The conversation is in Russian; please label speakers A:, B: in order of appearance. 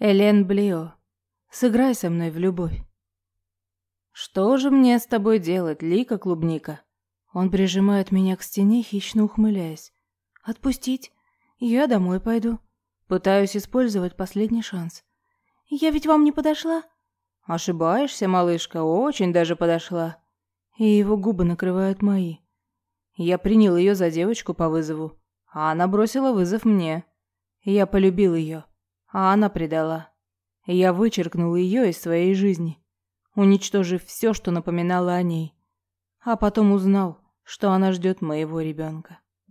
A: Элен Блио, сыграй со мной в любовь. Что же мне с тобой делать, Лика Клубника? Он прижимает меня к стене, хищно ухмыляясь. Отпустить? Я домой пойду. Пытаюсь использовать последний шанс. Я ведь вам не подошла? Ошибаешься, малышка, очень даже подошла. И его губы накрывают мои. Я принял ее за девочку по вызову, а она бросила вызов мне. Я полюбил ее, а она предала. Я вычеркнул ее из своей жизни, уничтожив все, что напоминало о ней. А потом узнал, что она ждет моего ребенка.